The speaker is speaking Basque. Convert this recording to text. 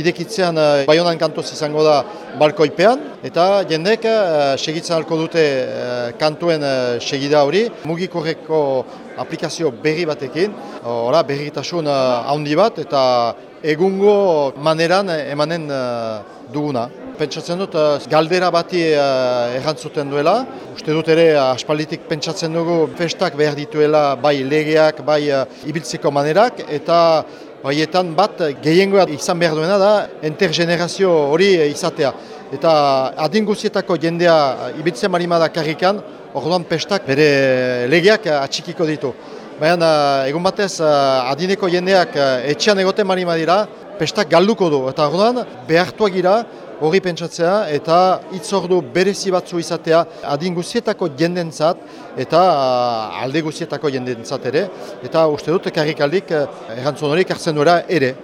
idekitzean uh, Bayonan kantuz izango da balkoipean, eta jendek uh, segitzen alko dute uh, kantuen uh, segida hori, mugikorreko aplikazio berri batekin, ora berritasun handi bat, eta egungo maneran emanen duguna. Pentsatzen dut, galdera bati errantzuten duela. Uste dut ere, aspalditik pentsatzen dugu festak behar dituela bai legeak, bai ibiltzeko manerak, eta Haietan bat gehiengoa izan behar duena da intergenerazio hori izatea. Eta adin guzietako jendea ibiltzen marimada karrikan, orduan pestak bere legeak atxikiko ditu. Baina egun batez adineko jendeak etxean egoten marimadira, pestak galduko du. Eta orduan behartuak gira, hori pentsatzea eta itzordu berezi batzu izatea adin guzietako jendentzat eta alde guzietako jendentzat ere eta uste dut karrikaldik errantzun hori kartzen ere.